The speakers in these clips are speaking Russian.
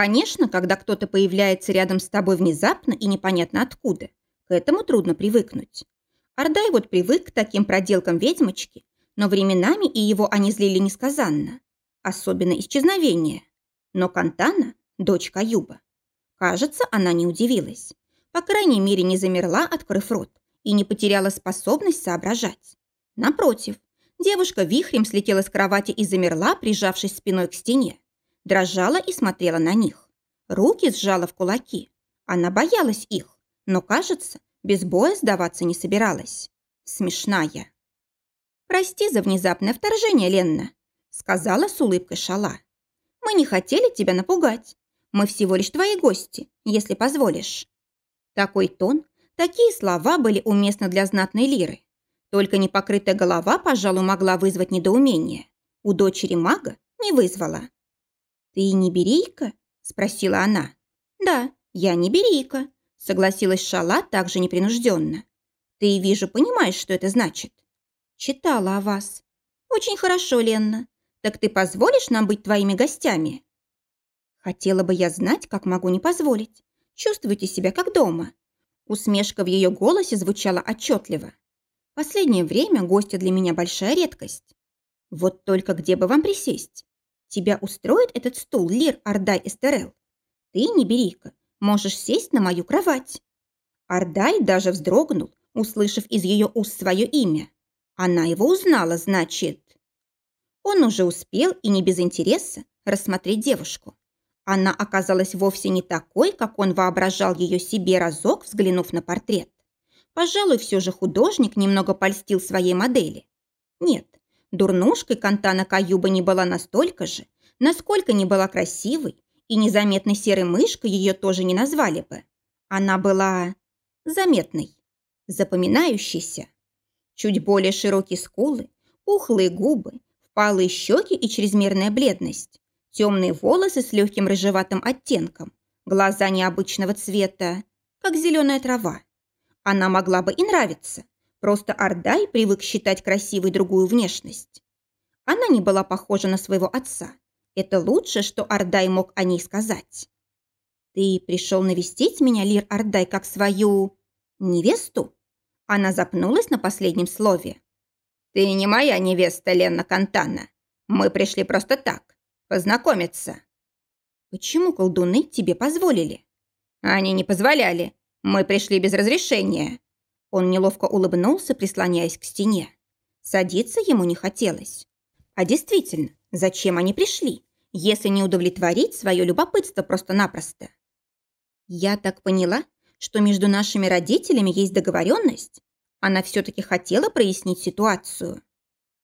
Конечно, когда кто-то появляется рядом с тобой внезапно и непонятно откуда, к этому трудно привыкнуть. Ардай вот привык к таким проделкам ведьмочки, но временами и его они злили несказанно. Особенно исчезновение. Но Кантана – дочь Каюба. Кажется, она не удивилась. По крайней мере, не замерла, открыв рот, и не потеряла способность соображать. Напротив, девушка вихрем слетела с кровати и замерла, прижавшись спиной к стене. Дрожала и смотрела на них. Руки сжала в кулаки. Она боялась их, но, кажется, без боя сдаваться не собиралась. Смешная. «Прости за внезапное вторжение, Ленна», сказала с улыбкой Шала. «Мы не хотели тебя напугать. Мы всего лишь твои гости, если позволишь». Такой тон, такие слова были уместны для знатной лиры. Только непокрытая голова, пожалуй, могла вызвать недоумение. У дочери мага не вызвала. «Ты не берейка?» – спросила она. «Да, я не берейка», – согласилась Шала также непринужденно. «Ты, вижу, понимаешь, что это значит?» «Читала о вас». «Очень хорошо, Ленна. Так ты позволишь нам быть твоими гостями?» Хотела бы я знать, как могу не позволить. Чувствуйте себя как дома. Усмешка в ее голосе звучала отчетливо. Последнее время гости для меня большая редкость. Вот только где бы вам присесть? Тебя устроит этот стул, Лир Ардай Эстерел? Ты, не бери-ка, можешь сесть на мою кровать. Ардай даже вздрогнул, услышав из ее уст свое имя. Она его узнала, значит. Он уже успел и не без интереса рассмотреть девушку. Она оказалась вовсе не такой, как он воображал ее себе разок, взглянув на портрет. Пожалуй, все же художник немного польстил своей модели. Нет, дурнушкой Кантана Каюба не была настолько же, насколько не была красивой, и незаметной серой мышкой ее тоже не назвали бы. Она была заметной, запоминающейся. Чуть более широкие скулы, пухлые губы, впалые щеки и чрезмерная бледность. Темные волосы с легким рыжеватым оттенком, глаза необычного цвета, как зеленая трава. Она могла бы и нравиться, просто Ардай привык считать красивой другую внешность. Она не была похожа на своего отца. Это лучшее, что Ардай мог о ней сказать. «Ты пришел навестить меня, Лир Ардай, как свою... невесту?» Она запнулась на последнем слове. «Ты не моя невеста, Лена Кантана. Мы пришли просто так, познакомиться». «Почему колдуны тебе позволили?» «Они не позволяли. Мы пришли без разрешения». Он неловко улыбнулся, прислоняясь к стене. Садиться ему не хотелось. А действительно, зачем они пришли, если не удовлетворить свое любопытство просто-напросто? Я так поняла, что между нашими родителями есть договоренность. Она все-таки хотела прояснить ситуацию.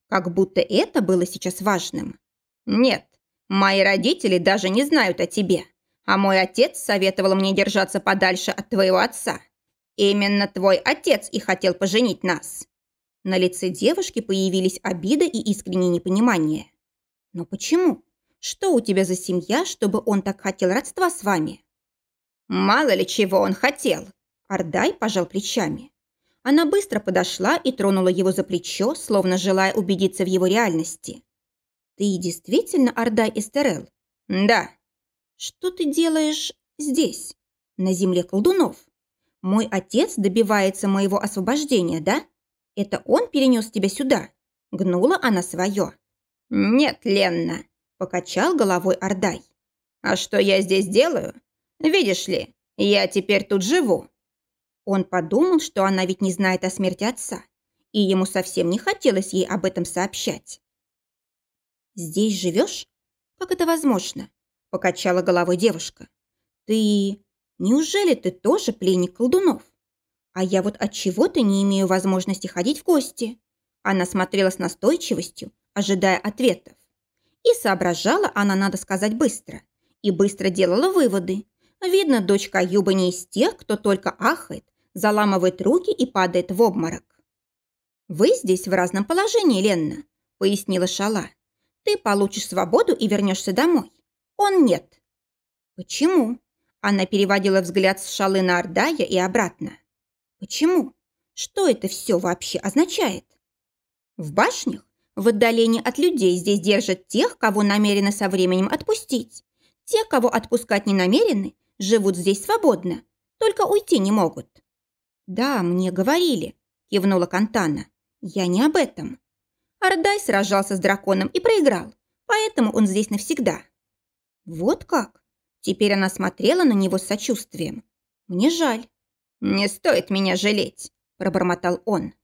Как будто это было сейчас важным. Нет, Мои родители даже не знают о тебе, а мой отец советовал мне держаться подальше от твоего отца. Именно твой отец и хотел поженить нас». На лице девушки появились обида и искреннее непонимание. «Но почему? Что у тебя за семья, чтобы он так хотел родства с вами?» «Мало ли чего он хотел!» Ардай пожал плечами. Она быстро подошла и тронула его за плечо, словно желая убедиться в его реальности. «Ты действительно Ардай Эстерел?» «Да». «Что ты делаешь здесь, на земле колдунов? Мой отец добивается моего освобождения, да? Это он перенес тебя сюда?» Гнула она свое. «Нет, Ленна», – покачал головой Ардай. «А что я здесь делаю? Видишь ли, я теперь тут живу». Он подумал, что она ведь не знает о смерти отца, и ему совсем не хотелось ей об этом сообщать. «Здесь живешь? Как это возможно?» – покачала головой девушка. «Ты... Неужели ты тоже пленник колдунов? А я вот от чего то не имею возможности ходить в гости?» Она смотрела с настойчивостью, ожидая ответов. И соображала она, надо сказать, быстро. И быстро делала выводы. Видно, дочка Юба не из тех, кто только ахает, заламывает руки и падает в обморок. «Вы здесь в разном положении, Ленна», – пояснила Шала. Ты получишь свободу и вернешься домой. Он нет. Почему? Она переводила взгляд с шалы на Ардая и обратно. Почему? Что это все вообще означает? В башнях, в отдалении от людей, здесь держат тех, кого намерены со временем отпустить. Те, кого отпускать не намерены, живут здесь свободно, только уйти не могут». «Да, мне говорили», – кивнула Кантана. «Я не об этом». Ардай сражался с драконом и проиграл, поэтому он здесь навсегда. Вот как? Теперь она смотрела на него с сочувствием. Мне жаль. «Не стоит меня жалеть», – пробормотал он.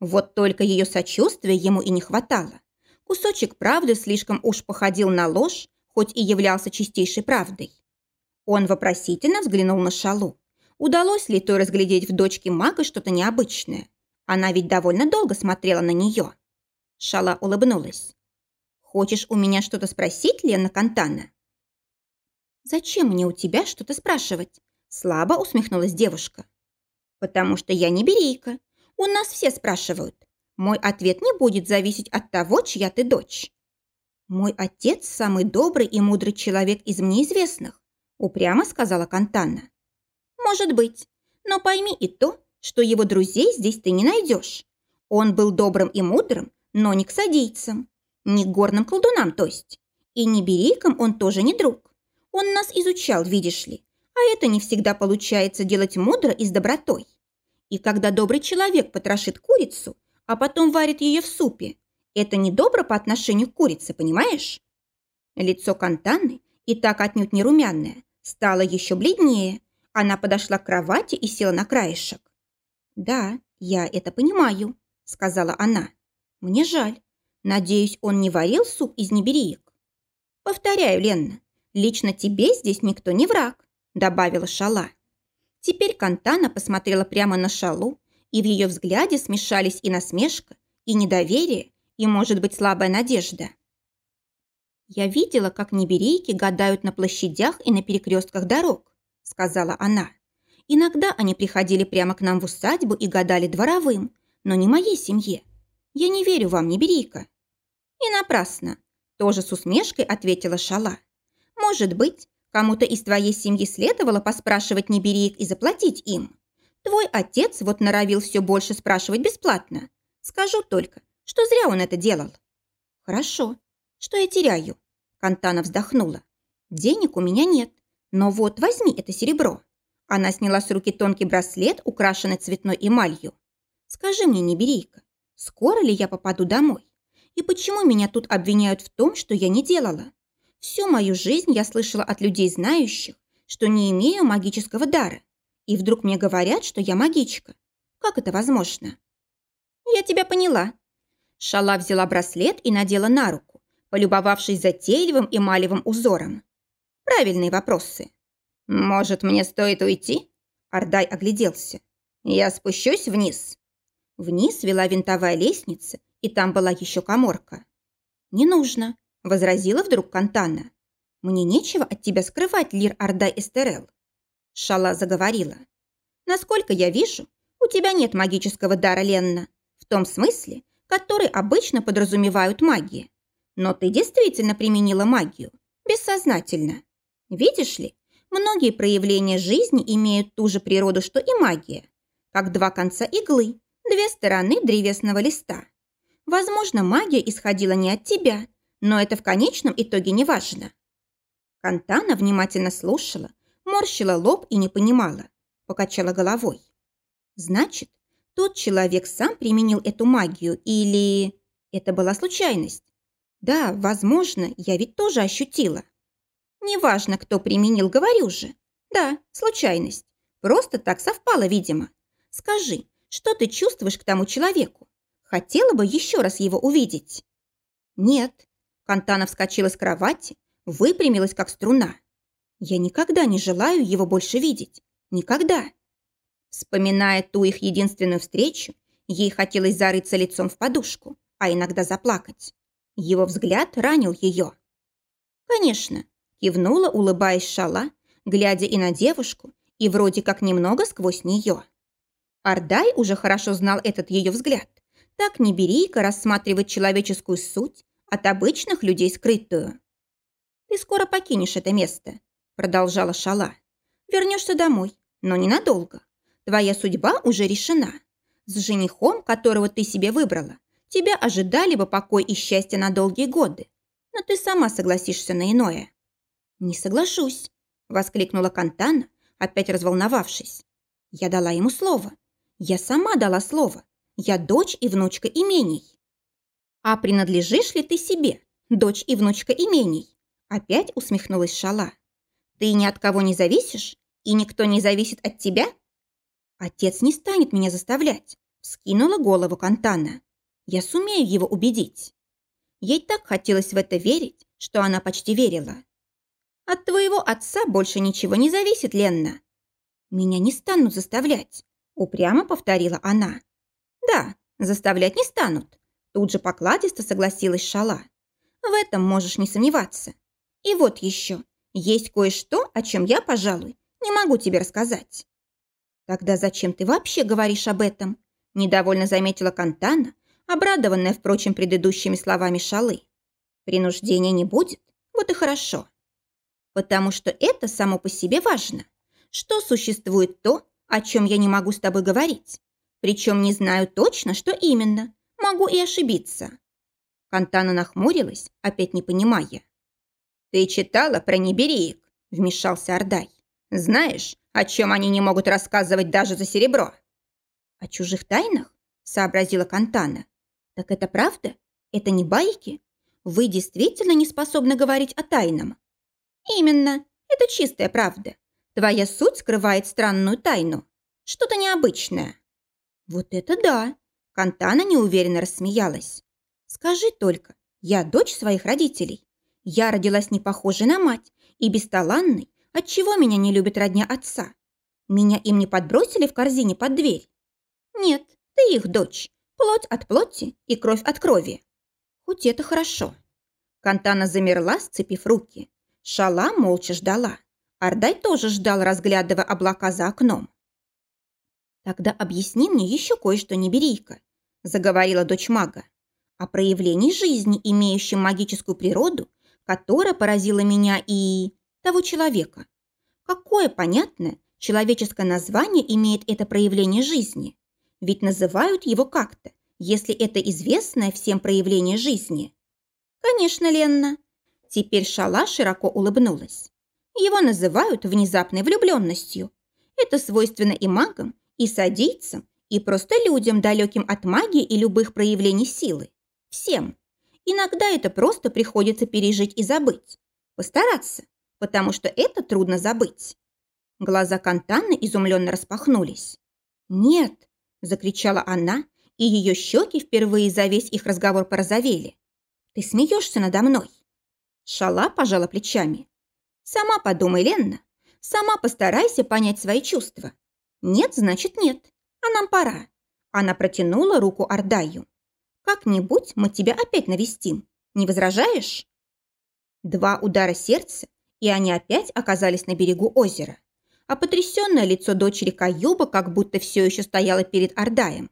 Вот только ее сочувствия ему и не хватало. Кусочек правды слишком уж походил на ложь, хоть и являлся чистейшей правдой. Он вопросительно взглянул на Шалу. Удалось ли той разглядеть в дочке мага что-то необычное? Она ведь довольно долго смотрела на нее. Шала улыбнулась. «Хочешь у меня что-то спросить, Лена Кантана?» «Зачем мне у тебя что-то спрашивать?» Слабо усмехнулась девушка. «Потому что я не берейка. У нас все спрашивают. Мой ответ не будет зависеть от того, чья ты дочь». «Мой отец – самый добрый и мудрый человек из мне известных», – упрямо сказала Кантана. «Может быть. Но пойми и то, что его друзей здесь ты не найдешь. Он был добрым и мудрым, но не к садийцам, не к горным колдунам, то есть. И не берейкам он тоже не друг. Он нас изучал, видишь ли, а это не всегда получается делать мудро и с добротой. И когда добрый человек потрошит курицу, а потом варит ее в супе, это не добро по отношению к курице, понимаешь? Лицо Кантаны, и так отнюдь не румяное, стало еще бледнее. Она подошла к кровати и села на краешек. «Да, я это понимаю», — сказала она. Мне жаль. Надеюсь, он не варил суп из небериек. Повторяю, Ленна, лично тебе здесь никто не враг, добавила Шала. Теперь Кантана посмотрела прямо на Шалу, и в ее взгляде смешались и насмешка, и недоверие, и, может быть, слабая надежда. «Я видела, как неберейки гадают на площадях и на перекрестках дорог», сказала она. «Иногда они приходили прямо к нам в усадьбу и гадали дворовым, но не моей семье. Я не верю вам, не бери-ка». «И напрасно», – тоже с усмешкой ответила Шала. «Может быть, кому-то из твоей семьи следовало поспрашивать небериек и заплатить им. Твой отец вот норовил все больше спрашивать бесплатно. Скажу только, что зря он это делал». «Хорошо. Что я теряю?» Кантана вздохнула. «Денег у меня нет, но вот возьми это серебро». Она сняла с руки тонкий браслет, украшенный цветной эмалью. «Скажи мне, Неберейка, Скоро ли я попаду домой? И почему меня тут обвиняют в том, что я не делала? Всю мою жизнь я слышала от людей, знающих, что не имею магического дара. И вдруг мне говорят, что я магичка. Как это возможно? Я тебя поняла. Шала взяла браслет и надела на руку, полюбовавшись затейливым эмалевым узором. Правильные вопросы. Может, мне стоит уйти? Ардай огляделся. Я спущусь вниз. Вниз вела винтовая лестница, и там была еще коморка. «Не нужно», – возразила вдруг Кантана. «Мне нечего от тебя скрывать, Лир Ардай Эстерел». Шала заговорила. «Насколько я вижу, у тебя нет магического дара, Ленна, в том смысле, который обычно подразумевают магии. Но ты действительно применила магию, бессознательно. Видишь ли, многие проявления жизни имеют ту же природу, что и магия, как два конца иглы, две стороны древесного листа. Возможно, магия исходила не от тебя, но это в конечном итоге не важно. Кантана внимательно слушала, морщила лоб и не понимала, покачала головой. Значит, тот человек сам применил эту магию или... Это была случайность? Да, возможно, я ведь тоже ощутила. Неважно, кто применил, говорю же. Да, случайность. Просто так совпало, видимо. Скажи, что ты чувствуешь к тому человеку? Хотела бы еще раз его увидеть?» «Нет». Кантана вскочила с кровати, выпрямилась, как струна. «Я никогда не желаю его больше видеть. Никогда». Вспоминая ту их единственную встречу, ей хотелось зарыться лицом в подушку, а иногда заплакать. Его взгляд ранил ее. «Конечно», – кивнула, улыбаясь шала, глядя и на девушку, и вроде как немного сквозь нее. Ардай уже хорошо знал этот ее взгляд. Так не берейка рассматривать человеческую суть от обычных людей скрытую. «Ты скоро покинешь это место», – продолжала Шала. «Вернешься домой, но ненадолго. Твоя судьба уже решена. С женихом, которого ты себе выбрала, тебя ожидали бы покой и счастье на долгие годы. Но ты сама согласишься на иное». «Не соглашусь», — воскликнула Кантана, опять разволновавшись. «Я дала ему слово. Я сама дала слово. Я дочь и внучка имений». «А принадлежишь ли ты себе, дочь и внучка имений?» Опять усмехнулась Шала. «Ты ни от кого не зависишь, и никто не зависит от тебя?» «Отец не станет меня заставлять», — скинула голову Кантана. «Я сумею его убедить». Ей так хотелось в это верить, что она почти верила. «От твоего отца больше ничего не зависит, Ленна». «Меня не станут заставлять», — упрямо повторила она. «Да, заставлять не станут», — тут же покладисто согласилась Шала. «В этом можешь не сомневаться. И вот еще, есть кое-что, о чем я, пожалуй, не могу тебе рассказать». «Тогда зачем ты вообще говоришь об этом?» – недовольно заметила Кантана, обрадованная, впрочем, предыдущими словами Шалы. «Принуждения не будет? Вот и хорошо. Потому что это само по себе важно. Что существует то, о чем я не могу с тобой говорить. Причем не знаю точно, что именно. Могу и ошибиться». Кантана нахмурилась, опять не понимая. «Ты читала про небереек?» – вмешался Ордай. «Знаешь, о чем они не могут рассказывать даже за серебро?» «О чужих тайнах?» – сообразила Кантана. «Так это правда? Это не байки? Вы действительно не способны говорить о тайном?» «Именно. Это чистая правда. Твоя суть скрывает странную тайну. Что-то необычное». «Вот это да!» Кантана неуверенно рассмеялась. «Скажи только, я дочь своих родителей. Я родилась не похожей на мать и бесталанной, отчего меня не любит родня отца. Меня им не подбросили в корзине под дверь? Нет, ты их дочь, плоть от плоти и кровь от крови. Хоть это хорошо. Кантана замерла, сцепив руки. Шала молча ждала. Ардай тоже ждал, разглядывая облака за окном. «Тогда объясни мне еще кое-что, неберийка», – заговорила дочь мага. «О проявлении жизни, имеющем магическую природу которая поразила меня и того человека. Какое понятное человеческое название имеет это проявление жизни? Ведь называют его как-то, если это известное всем проявление жизни. Конечно, Ленна. Теперь Шала широко улыбнулась. Его называют внезапной влюбленностью. Это свойственно и магам, и садийцам, и просто людям, далеким от магии и любых проявлений силы. Всем. Иногда это просто приходится пережить и забыть. Постараться, потому что это трудно забыть. Глаза Кантанны изумленно распахнулись. «Нет!» – закричала она, и ее щеки впервые за весь их разговор порозовели. «Ты смеешься надо мной?» Шала пожала плечами. «Сама подумай, Ленна. Сама постарайся понять свои чувства. Нет, значит нет. А нам пора». Она протянула руку Ардаю. Как-нибудь мы тебя опять навестим. Не возражаешь?» Два удара сердца, и они опять оказались на берегу озера. А потрясенное лицо дочери Каюба как будто все еще стояло перед Ордаем.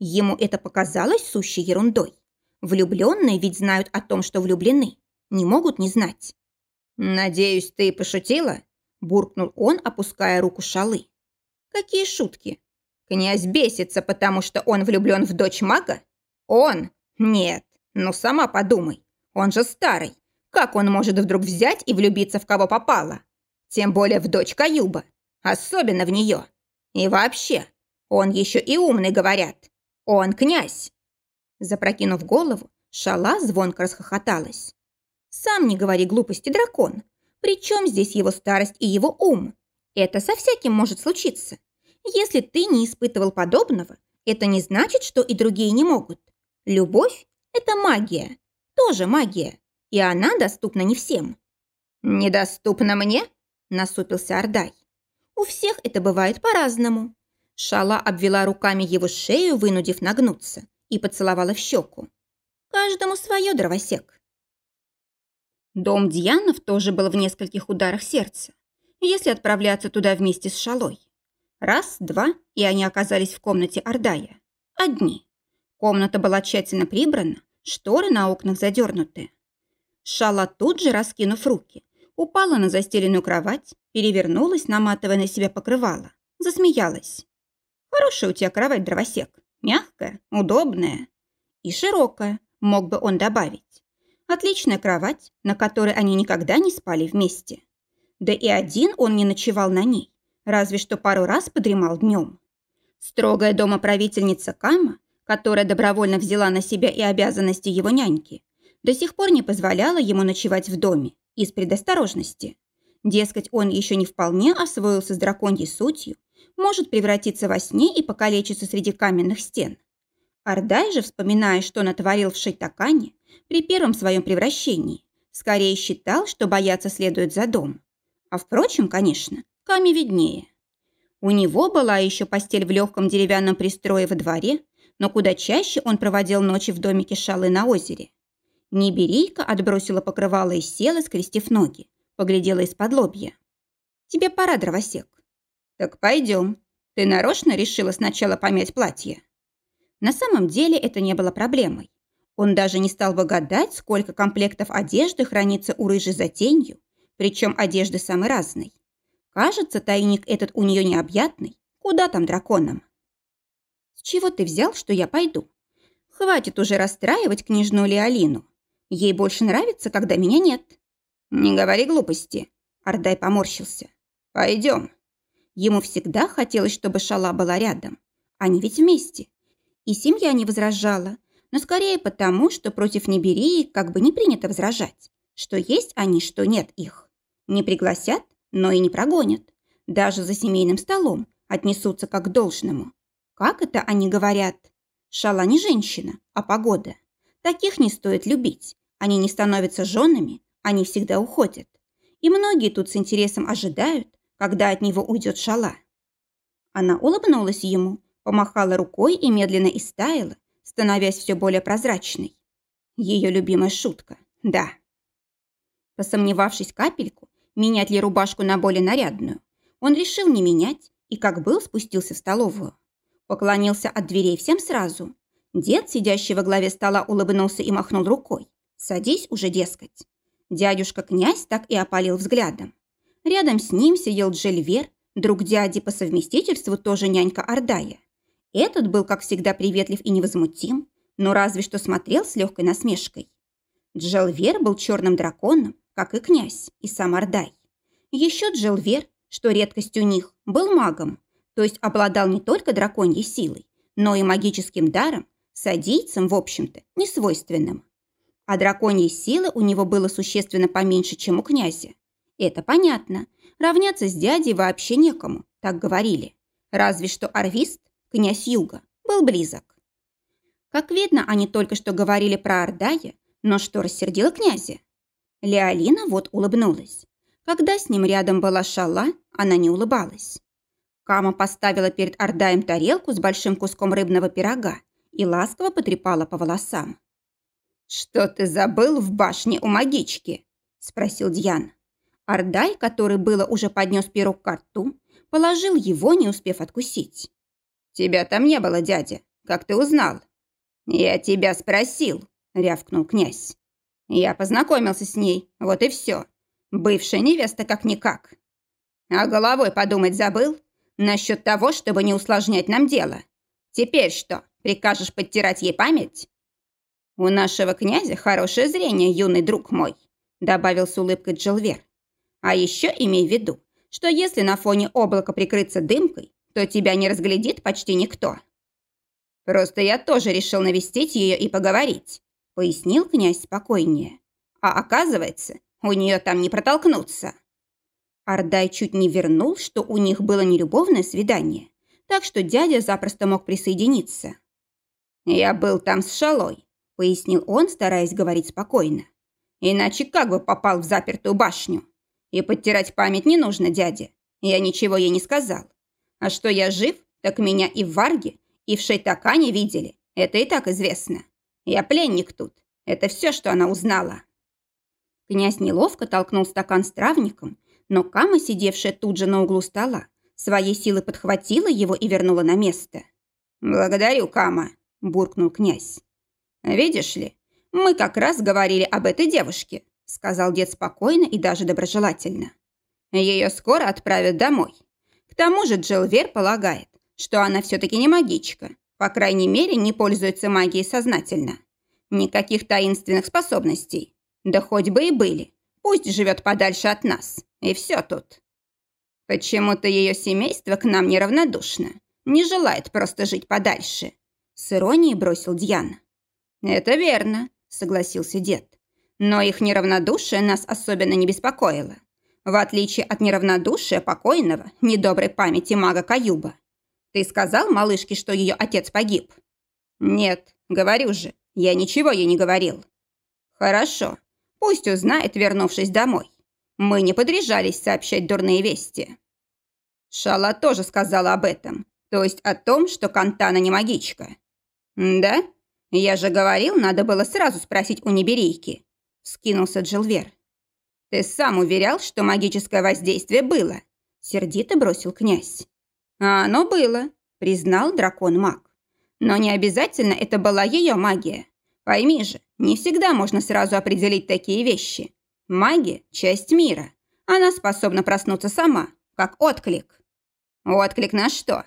Ему это показалось сущей ерундой. Влюбленные ведь знают о том, что влюблены. Не могут не знать. «Надеюсь, ты пошутила?» Буркнул он, опуская руку шалы. «Какие шутки? Князь бесится, потому что он влюблен в дочь мага? Он? Нет. Ну, сама подумай. Он же старый. Как он может вдруг взять и влюбиться в кого попало? Тем более в дочь Каюба. Особенно в нее. И вообще, он еще и умный, говорят. Он князь. Запрокинув голову, Шала звонко расхохоталась. «Сам не говори глупости, дракон. Причем здесь его старость и его ум? Это со всяким может случиться. Если ты не испытывал подобного, это не значит, что и другие не могут. Любовь – это магия, тоже магия, и она доступна не всем. «Недоступна мне?» – насупился Ордай. «У всех это бывает по-разному». Шала обвела руками его шею, вынудив нагнуться, и поцеловала в щеку. «Каждому свое дровосек». Дом Дьянов тоже был в нескольких ударах сердца, если отправляться туда вместе с Шалой. Раз, два, и они оказались в комнате Ордая. Одни. Комната была тщательно прибрана, шторы на окнах задернуты. Шала тут же, раскинув руки, упала на застеленную кровать, перевернулась, наматывая на себя покрывало. Засмеялась. «Хорошая у тебя кровать, дровосек. Мягкая, удобная. И широкая, мог бы он добавить. Отличная кровать, на которой они никогда не спали вместе. Да и один он не ночевал на ней, разве что пару раз подремал днем. Строгая домоправительница Кама, которая добровольно взяла на себя и обязанности его няньки, до сих пор не позволяла ему ночевать в доме из предосторожности. Дескать, он еще не вполне освоился с драконьей сутью, может превратиться во сне и покалечиться среди каменных стен. Ардай же, вспоминая, что натворил в Шейтакане при первом своем превращении, скорее считал, что бояться следует за дом. А впрочем, конечно, Каме виднее. У него была еще постель в легком деревянном пристрое во дворе, но куда чаще он проводил ночи в домике Шалы на озере. Ниберийка отбросила покрывало и села, скрестив ноги, поглядела из-под лобья. «Тебе пора, дровосек». «Так пойдем. Ты нарочно решила сначала помять платье?» На самом деле это не было проблемой. Он даже не стал бы гадать, сколько комплектов одежды хранится у рыжей за тенью, причем одежды самой разной. Кажется, тайник этот у нее необъятный. Куда там драконам? С чего ты взял, что я пойду? Хватит уже расстраивать княжну Леолину. Ей больше нравится, когда меня нет. Не говори глупости. Ардай поморщился. Пойдем. Ему всегда хотелось, чтобы Шала была рядом. Они ведь вместе. И семья не возражала, но скорее потому, что против Неберии как бы не принято возражать, что есть они, что нет их. Не пригласят, но и не прогонят. Даже за семейным столом отнесутся как к должному. Как это они говорят? Шала не женщина, а погода. Таких не стоит любить. Они не становятся женами, они всегда уходят. И многие тут с интересом ожидают, когда от него уйдет шала. Она улыбнулась ему, помахала рукой и медленно истаяла, становясь все более прозрачной. Ее любимая шутка, да. Посомневавшись капельку, менять ли рубашку на более нарядную. Он решил не менять и, как был, спустился в столовую. Поклонился от дверей всем сразу. Дед, сидящий во главе стола, улыбнулся и махнул рукой. «Садись уже, дескать». Дядюшка-князь так и опалил взглядом. Рядом с ним сидел Джельвер, друг дяди по совместительству тоже нянька Ордая. Этот был, как всегда, приветлив и невозмутим, но разве что смотрел с легкой насмешкой. Джелвер был черным драконом, как и князь, и сам Ордай. Еще Джилвер, что редкость у них, был магом, то есть обладал не только драконьей силой, но и магическим даром, садийцем, в общем-то, несвойственным. А драконьей силы у него было существенно поменьше, чем у князя. Это понятно. Равняться с дядей вообще некому, так говорили. Разве что Арвист, князь Юга, был близок. Как видно, они только что говорили про Ордая, но что рассердило князя? Леолина вот улыбнулась. Когда с ним рядом была Шала, она не улыбалась. Кама поставила перед Ордаем тарелку с большим куском рыбного пирога и ласково потрепала по волосам. «Что ты забыл в башне у магички?» – спросил Дьян. Ордай, который было уже поднес пирог к рту, положил его, не успев откусить. «Тебя там не было, дядя. Как ты узнал?» «Я тебя спросил», – рявкнул князь. Я познакомился с ней, вот и все. Бывшая невеста как-никак. А головой подумать забыл? Насчет того, чтобы не усложнять нам дело. Теперь что, прикажешь подтирать ей память? У нашего князя хорошее зрение, юный друг мой, добавил с улыбкой Джилвер. А еще имей в виду, что если на фоне облака прикрыться дымкой, то тебя не разглядит почти никто. Просто я тоже решил навестить ее и поговорить пояснил князь спокойнее. А оказывается, у нее там не протолкнуться. Ардай чуть не вернул, что у них было не любовное свидание, так что дядя запросто мог присоединиться. «Я был там с Шалой», — пояснил он, стараясь говорить спокойно. «Иначе как бы попал в запертую башню? И подтирать память не нужно, дядя. Я ничего ей не сказал. А что я жив, так меня и в Варге, и в Шейтакане видели. Это и так известно. Я пленник тут. Это все, что она узнала». Князь неловко толкнул стакан с травником, но Кама, сидевшая тут же на углу стола, своей силы подхватила его и вернула на место. «Благодарю, Кама», – буркнул князь. «Видишь ли, мы как раз говорили об этой девушке», – сказал дед спокойно и даже доброжелательно. «Ее скоро отправят домой. К тому же Джилвер полагает, что она все-таки не магичка, по крайней мере, не пользуется магией сознательно. Никаких таинственных способностей. Да хоть бы и были. Пусть живет подальше от нас. И все тут. Почему-то ее семейство к нам неравнодушно. Не желает просто жить подальше. С иронией бросил Дьян. Это верно, согласился дед. Но их неравнодушие нас особенно не беспокоило. В отличие от неравнодушия покойного, недоброй памяти мага Каюба. Ты сказал малышке, что ее отец погиб? Нет, говорю же, я ничего ей не говорил. Хорошо, пусть узнает, вернувшись домой. Мы не подряжались сообщать дурные вести. Шала тоже сказала об этом, то есть о том, что Кантана не магичка. Да? Я же говорил, надо было сразу спросить у неберейки. Скинулся Джилвер. Ты сам уверял, что магическое воздействие было. Сердито бросил князь. А оно было, признал дракон-маг. Но не обязательно это была ее магия. Пойми же, не всегда можно сразу определить такие вещи. Магия – часть мира. Она способна проснуться сама, как отклик. Отклик на что?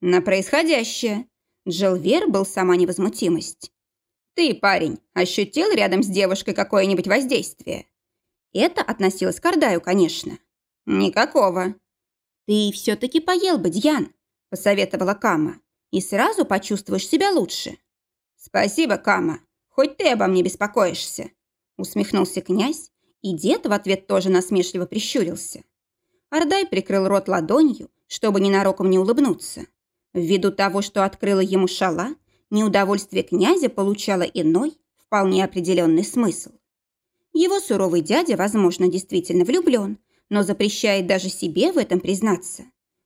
На происходящее. Джилвер был сама невозмутимость. Ты, парень, ощутил рядом с девушкой какое-нибудь воздействие? Это относилось к Ардаю, конечно. Никакого. Ты все-таки поел бы, Дьян, посоветовала Кама, и сразу почувствуешь себя лучше. Спасибо, Кама, хоть ты обо мне беспокоишься, усмехнулся князь, и дед в ответ тоже насмешливо прищурился. Ардай прикрыл рот ладонью, чтобы ненароком не улыбнуться. Ввиду того, что открыла ему шала, неудовольствие князя получало иной, вполне определенный смысл. Его суровый дядя, возможно, действительно влюблен, но запрещает даже себе в этом признаться.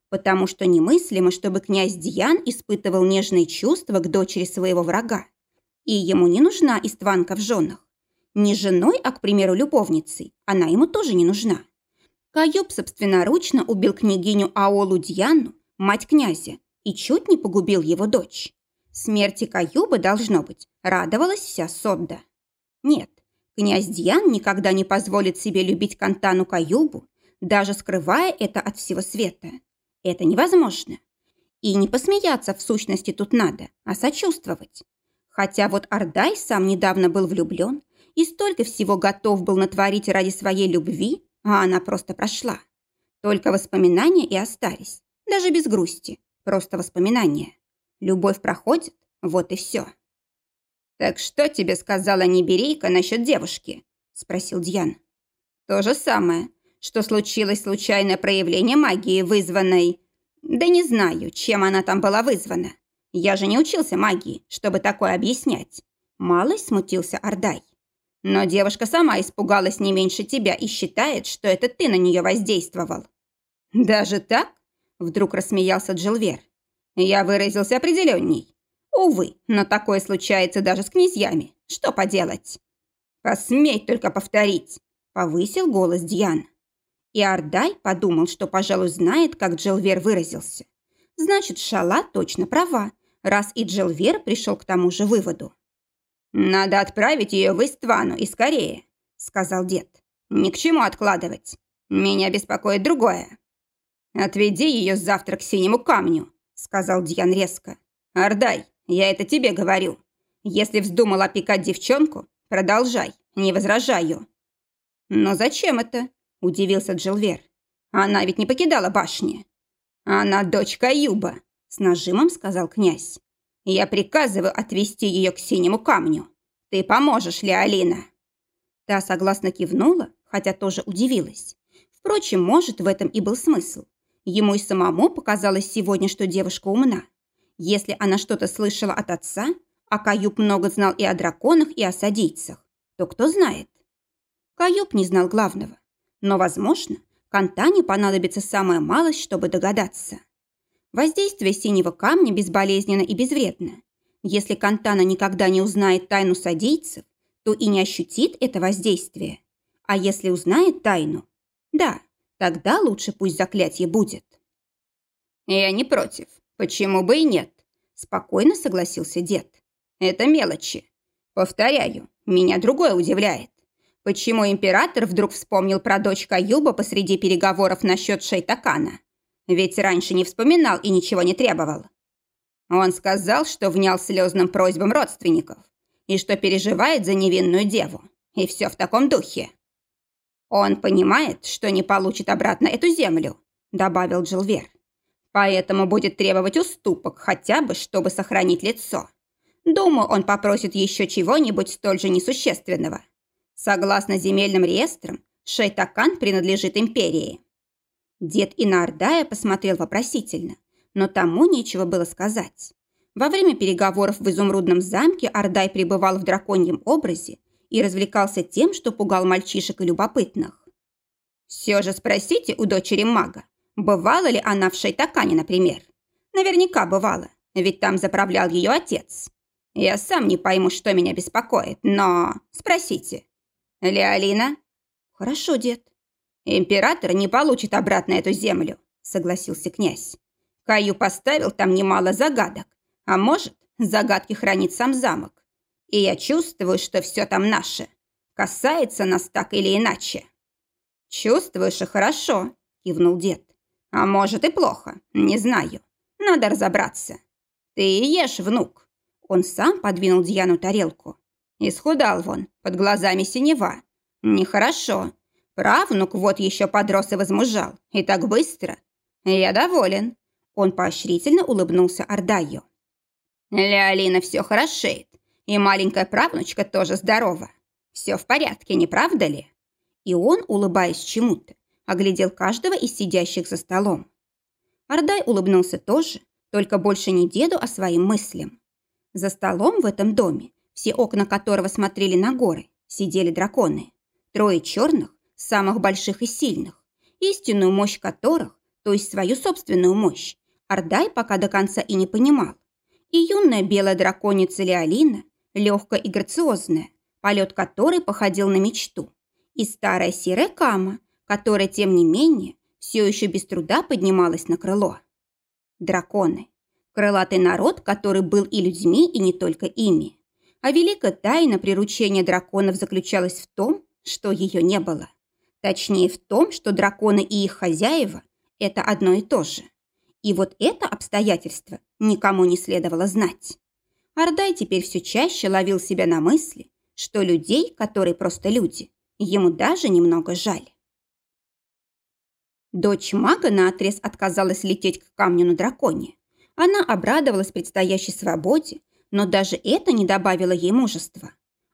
Потому что немыслимо, чтобы князь Диан испытывал нежные чувства к дочери своего врага. И ему не нужна истванка в женах. Не женой, а, к примеру, любовницей. Она ему тоже не нужна. Каюб собственноручно убил княгиню Аолу Дьяну, мать князя, и чуть не погубил его дочь. Смерти Каюба, должно быть, радовалась вся Содда. Нет, князь Дьян никогда не позволит себе любить Кантану Каюбу, даже скрывая это от всего света. Это невозможно. И не посмеяться в сущности тут надо, а сочувствовать. Хотя вот Ардай сам недавно был влюблен и столько всего готов был натворить ради своей любви, а она просто прошла. Только воспоминания и остались, даже без грусти, просто воспоминания. Любовь проходит, вот и все. «Так что тебе сказала Неберейка насчет девушки?» – спросил Дьян. «То же самое, что случилось случайное проявление магии, вызванной... Да не знаю, чем она там была вызвана. Я же не учился магии, чтобы такое объяснять». Малость смутился Ардай. Но девушка сама испугалась не меньше тебя и считает, что это ты на нее воздействовал». «Даже так?» – вдруг рассмеялся Джилвер. «Я выразился определенней. Увы, но такое случается даже с князьями. Что поделать?» «Посмей только повторить!» – повысил голос Дьян. И Ардай подумал, что, пожалуй, знает, как Джилвер выразился. Значит, Шала точно права, раз и Джилвер пришел к тому же выводу. «Надо отправить ее в Иствану и скорее», — сказал дед. «Ни к чему откладывать. Меня беспокоит другое». «Отведи ее завтра к синему камню», — сказал Дьян резко. «Ардай, я это тебе говорю. Если вздумал опекать девчонку, продолжай, не возражаю». «Но зачем это?» – удивился Джилвер. «Она ведь не покидала башни». «Она дочка Юба», – с нажимом сказал князь. Я приказываю отвести ее к синему камню. Ты поможешь ли, Алина?» Та согласно кивнула, хотя тоже удивилась. Впрочем, может, в этом и был смысл. Ему и самому показалось сегодня, что девушка умна. Если она что-то слышала от отца, а Каюб много знал и о драконах, и о садийцах, то кто знает? Каюб не знал главного. Но, возможно, Кантане понадобится самая малость, чтобы догадаться. Воздействие синего камня безболезненно и безвредно. Если Кантана никогда не узнает тайну садийцев, то и не ощутит это воздействие. А если узнает тайну, да, тогда лучше пусть заклятие будет. «Я не против. Почему бы и нет?» Спокойно согласился дед. «Это мелочи. Повторяю, меня другое удивляет. Почему император вдруг вспомнил про дочь Каюба посреди переговоров насчет Шейтакана? Ведь раньше не вспоминал и ничего не требовал. Он сказал, что внял слезным просьбам родственников и что переживает за невинную деву. и все в таком духе. Он понимает, что не получит обратно эту землю, добавил Джилвер. Поэтому будет требовать уступок хотя бы, чтобы сохранить лицо. Думаю, он попросит еще чего-нибудь столь же несущественного. Согласно земельным реестрам, Шейтакан принадлежит империи. Дед Инардая посмотрел вопросительно, но тому нечего было сказать. Во время переговоров в изумрудном замке Ардай пребывал в драконьем образе и развлекался тем, что пугал мальчишек и любопытных. Все же спросите у дочери мага, бывала ли она в Шейтакане, например. Наверняка бывала, ведь там заправлял ее отец. Я сам не пойму, что меня беспокоит, но... Спросите. Леолина? Хорошо, дед. Император не получит обратно эту землю, согласился князь. Каю поставил там немало загадок, а может, загадки хранит сам замок. И я чувствую, что все там наше. Касается нас так или иначе. Чувствуешь и хорошо, кивнул дед. А может и плохо, не знаю. Надо разобраться. Ты ешь, внук. Он сам подвинул Дьяну тарелку. Исхудал вон, под глазами синева. Нехорошо. Правнук вот еще подрос и возмужал. И так быстро. Я доволен. Он поощрительно улыбнулся Ордаю. Леолина все хорошеет. И маленькая правнучка тоже здорова. Все в порядке, не правда ли? И он, улыбаясь чему-то, оглядел каждого из сидящих за столом. Ордай улыбнулся тоже, только больше не деду, а своим мыслям. За столом в этом доме, все окна которого смотрели на горы, сидели драконы. Трое черных, самых больших и сильных, истинную мощь которых, то есть свою собственную мощь, Ардай пока до конца и не понимал. И юная белая драконица Леолина, легкая и грациозная, полет которой походил на мечту. И старая серая Кама, которая, тем не менее, все еще без труда поднималась на крыло. Драконы. Крылатый народ, который был и людьми, и не только ими. А великая тайна приручения драконов заключалась в том, что ее не было. Точнее, в том, что драконы и их хозяева – это одно и то же. И вот это обстоятельство никому не следовало знать. Ардай теперь все чаще ловил себя на мысли, что людей, которые просто люди, ему даже немного жаль. Дочь мага наотрез отказалась лететь к камню на драконе. Она обрадовалась предстоящей свободе, но даже это не добавило ей мужества.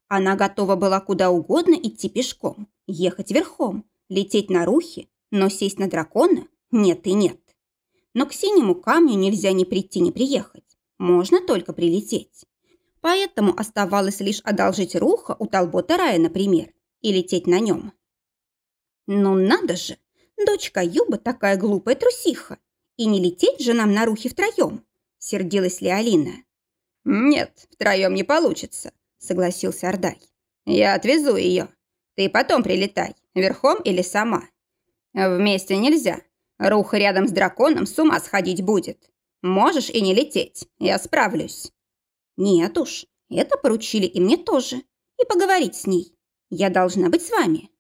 Она готова была куда угодно идти пешком, ехать верхом, лететь на рухе, но сесть на дракона нет и нет. Но к синему камню нельзя ни прийти, ни приехать. Можно только прилететь. Поэтому оставалось лишь одолжить руха у Талбота Рая, например, и лететь на нем. Ну надо же, дочка Юба такая глупая трусиха. И не лететь же нам на рухе втроем, сердилась ли Алина. Нет, втроем не получится, согласился Ордай. Я отвезу ее. Ты потом прилетай, верхом или сама. Вместе нельзя. Руха рядом с драконом с ума сходить будет. Можешь и не лететь, я справлюсь. Нет уж, это поручили и мне тоже. И поговорить с ней. Я должна быть с вами.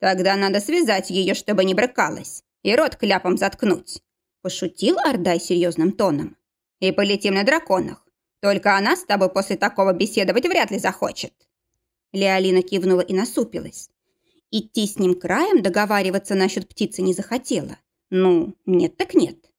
Тогда надо связать ее, чтобы не брыкалась, и рот кляпом заткнуть. Пошутил Ордай серьезным тоном. «И полетим на драконах. Только она с тобой после такого беседовать вряд ли захочет». Леолина кивнула и насупилась. Идти с ним краем договариваться насчет птицы не захотела. Ну, нет так нет.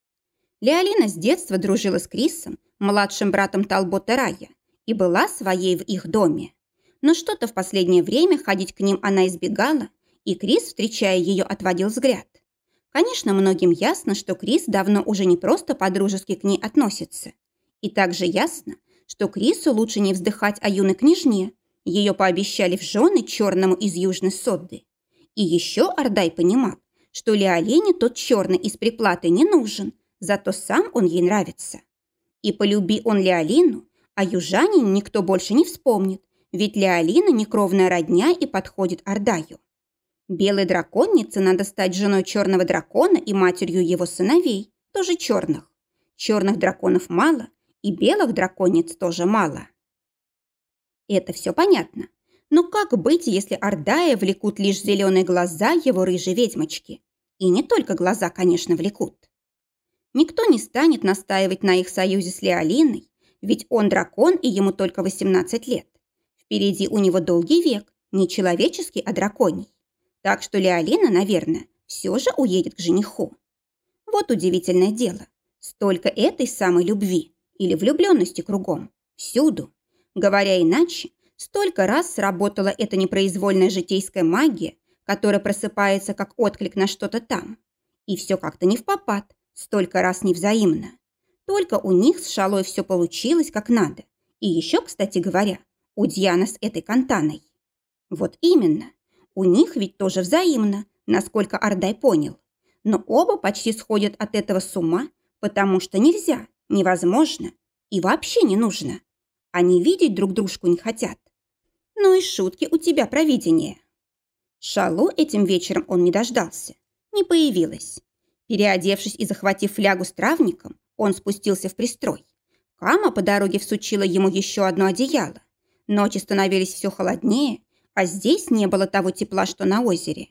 Леолина с детства дружила с Крисом, младшим братом Талбота Рая, и была своей в их доме. Но что-то в последнее время ходить к ним она избегала, и Крис, встречая ее, отводил взгляд. Конечно, многим ясно, что Крис давно уже не просто по-дружески к ней относится. И также ясно, что Крису лучше не вздыхать о юной княжне. Ее пообещали в жены черному из Южной Содды. И еще Ардай понимал, что Леолине тот черный из приплаты не нужен, зато сам он ей нравится. И полюби он Леолину, а южанин никто больше не вспомнит, ведь Леолина некровная родня и подходит Ардаю. Белой драконнице надо стать женой черного дракона и матерью его сыновей, тоже черных. Черных драконов мало, и белых драконниц тоже мало. Это все понятно. Но как быть, если Ордая влекут лишь зеленые глаза его рыжей ведьмочки? И не только глаза, конечно, влекут. Никто не станет настаивать на их союзе с Леолиной, ведь он дракон, и ему только 18 лет. Впереди у него долгий век, Не человеческий, а драконий. Так что Леолина, наверное, все же уедет к жениху. Вот удивительное дело. Столько этой самой любви или влюбленности кругом, всюду. Говоря иначе, столько раз сработала эта непроизвольная житейская магия, которая просыпается как отклик на что-то там. И все как-то не в попад, столько раз невзаимно. Только у них с Шалой все получилось как надо. И еще, кстати говоря, у Дьяна с этой Кантаной. Вот именно. У них ведь тоже взаимно, насколько Ардай понял. Но оба почти сходят от этого с ума, потому что нельзя, невозможно и вообще не нужно. Они видеть друг дружку не хотят. Ну и шутки у тебя про видение. Шалу этим вечером он не дождался. Не появилась. Переодевшись и захватив флягу с травником, он спустился в пристрой. Кама по дороге всучила ему еще одно одеяло. Ночи становились все холоднее, а здесь не было того тепла, что на озере.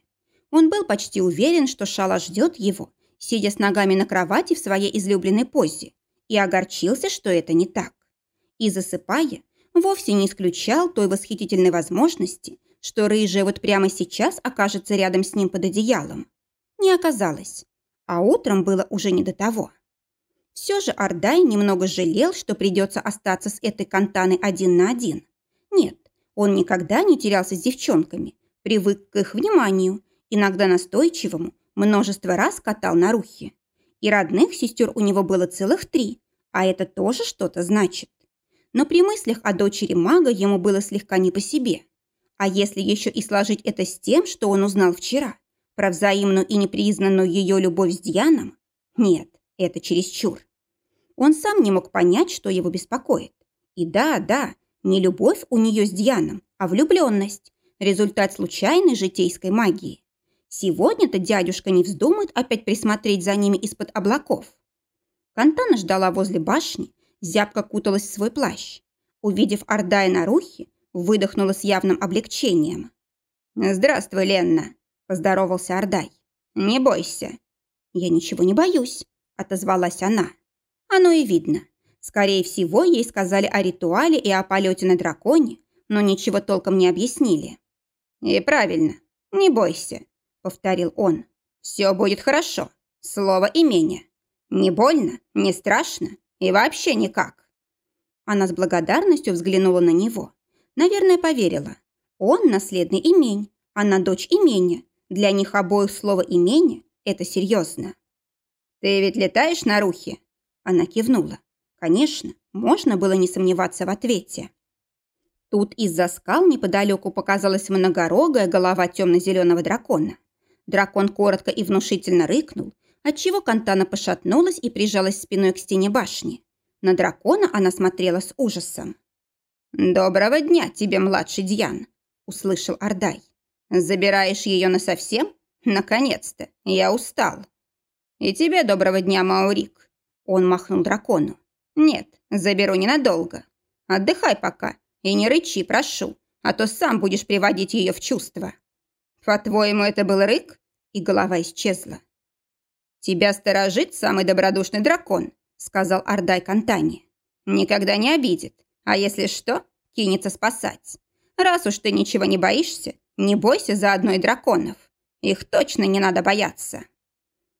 Он был почти уверен, что Шала ждет его, сидя с ногами на кровати в своей излюбленной позе, и огорчился, что это не так. И засыпая, вовсе не исключал той восхитительной возможности, что рыжая вот прямо сейчас окажется рядом с ним под одеялом. Не оказалось, а утром было уже не до того. Все же Ардай немного жалел, что придется остаться с этой Кантаной один на один. Нет, он никогда не терялся с девчонками, привык к их вниманию, иногда настойчивому, множество раз катал на рухе. И родных сестер у него было целых три, а это тоже что-то значит. Но при мыслях о дочери мага ему было слегка не по себе. А если еще и сложить это с тем, что он узнал вчера, про взаимную и непризнанную ее любовь с Дианом, нет, это чересчур. Он сам не мог понять, что его беспокоит. И да, да, не любовь у нее с Дианом, а влюбленность. Результат случайной житейской магии. Сегодня-то дядюшка не вздумает опять присмотреть за ними из-под облаков. Кантана ждала возле башни, зябко куталась в свой плащ. Увидев Ордая на рухе, выдохнула с явным облегчением. «Здравствуй, Ленна», – поздоровался Ордай. «Не бойся». «Я ничего не боюсь», – отозвалась она. Оно и видно. Скорее всего, ей сказали о ритуале и о полете на драконе, но ничего толком не объяснили. «И правильно, не бойся», — повторил он. «Все будет хорошо. Слово имения. Не больно, не страшно и вообще никак». Она с благодарностью взглянула на него. Наверное, поверила. Он наследный имень, она дочь имения. Для них обоих слово имение – это серьезно. «Ты ведь летаешь на рухе?» Она кивнула. Конечно, можно было не сомневаться в ответе. Тут из-за скал неподалеку показалась многорогая голова темно-зеленого дракона. Дракон коротко и внушительно рыкнул, отчего Кантана пошатнулась и прижалась спиной к стене башни. На дракона она смотрела с ужасом. «Доброго дня тебе, младший Дьян!» – услышал Ардай. «Забираешь ее насовсем? Наконец-то! Я устал!» «И тебе доброго дня, Маурик!» Он махнул дракону. «Нет, заберу ненадолго. Отдыхай пока и не рычи, прошу, а то сам будешь приводить ее в чувство». «По-твоему, это был рык?» И голова исчезла. «Тебя сторожит самый добродушный дракон», сказал Ардай Кантане. «Никогда не обидит, а если что, кинется спасать. Раз уж ты ничего не боишься, не бойся заодно и драконов. Их точно не надо бояться».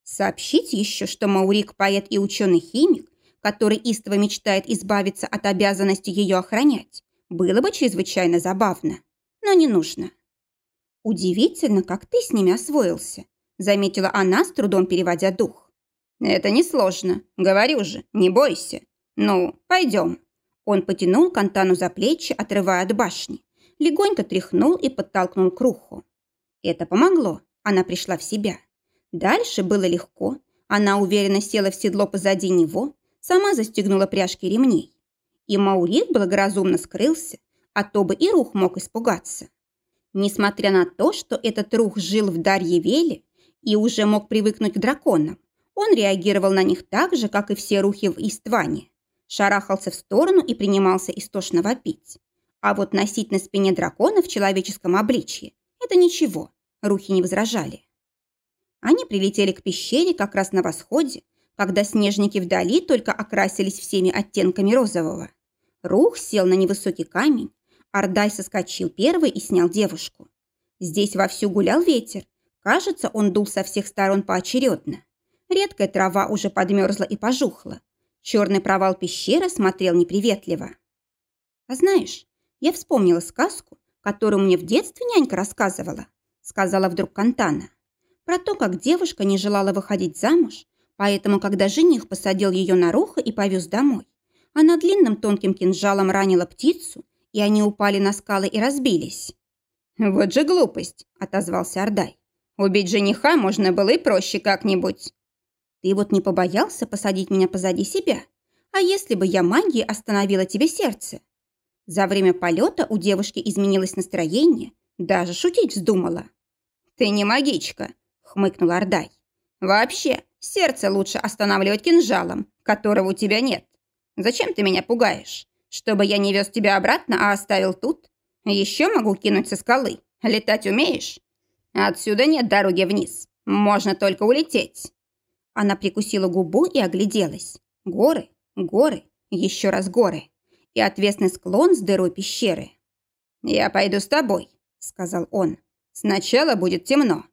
Сообщить еще, что Маурик – поэт и ученый-химик, который истово мечтает избавиться от обязанности ее охранять, было бы чрезвычайно забавно. Но не нужно. «Удивительно, как ты с ними освоился», – заметила она, с трудом переводя дух. «Это несложно. Говорю же, не бойся. Ну, пойдем». Он потянул Кантану за плечи, отрывая от башни. Легонько тряхнул и подтолкнул к руху. Это помогло. Она пришла в себя. Дальше было легко. Она уверенно села в седло позади него, сама застегнула пряжки ремней. И Маурик благоразумно скрылся, а то бы и Рух мог испугаться. Несмотря на то, что этот Рух жил в Дарьевеле и уже мог привыкнуть к драконам, он реагировал на них так же, как и все Рухи в Истване. Шарахался в сторону и принимался истошно вопить. А вот носить на спине дракона в человеческом обличье – это ничего, Рухи не возражали. Они прилетели к пещере как раз на восходе, когда снежники вдали только окрасились всеми оттенками розового. Рух сел на невысокий камень, Ардай соскочил первый и снял девушку. Здесь вовсю гулял ветер. Кажется, он дул со всех сторон поочередно. Редкая трава уже подмерзла и пожухла. Черный провал пещеры смотрел неприветливо. «А знаешь, я вспомнила сказку, которую мне в детстве нянька рассказывала», сказала вдруг Кантана. Про то, как девушка не желала выходить замуж, поэтому, когда жених посадил ее на рухо и повез домой, она длинным тонким кинжалом ранила птицу, и они упали на скалы и разбились. «Вот же глупость!» – отозвался Ордай. «Убить жениха можно было и проще как-нибудь». «Ты вот не побоялся посадить меня позади себя? А если бы я магией остановила тебе сердце?» За время полета у девушки изменилось настроение, даже шутить вздумала. «Ты не магичка», – хмыкнул Ордай. «Вообще, сердце лучше останавливать кинжалом, которого у тебя нет. Зачем ты меня пугаешь? Чтобы я не вез тебя обратно, а оставил тут? Еще могу кинуть со скалы. Летать умеешь? Отсюда нет дороги вниз. Можно только улететь». Она прикусила губу и огляделась. Горы, горы, еще раз горы. И отвесный склон с дырой пещеры. «Я пойду с тобой», — сказал он. «Сначала будет темно.